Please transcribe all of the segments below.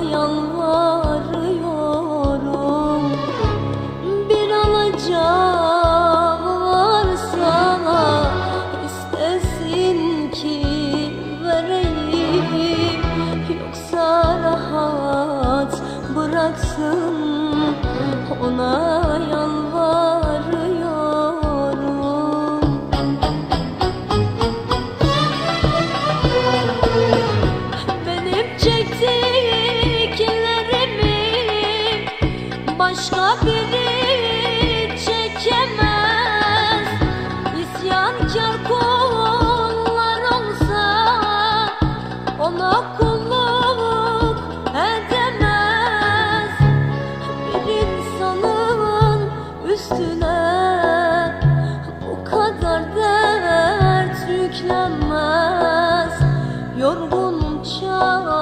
yalvarıyorum. Bir alacağı varsa istesin ki vereyim. Yoksa rahat bıraksın ona başka biri çekemez. İsyankar kullar olsa ona kulluk edemez. Bir insanın üstüne bu kadar dert yüklenmez. Yorgunum çaresizim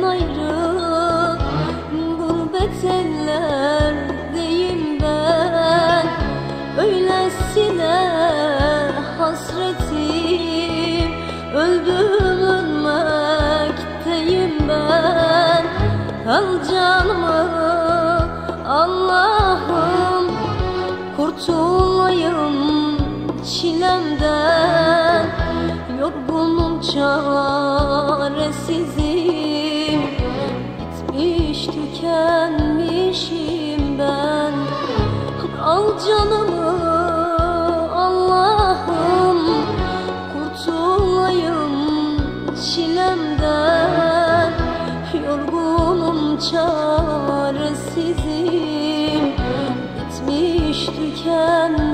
Sevdiklerimden ayrı Gurbet ellerdeyim ben. Öylesine hasretim Öldüm ölmekteyim ben. Al canımı Allah'ım Kurtulayım çilemden. Yorgunum çaresizim tükenmişim ben. Al canımı Allah'ım. Kurtulayım çilemden. Yorgunum çaresizim. Bitmiş tükenmişim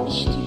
Christ.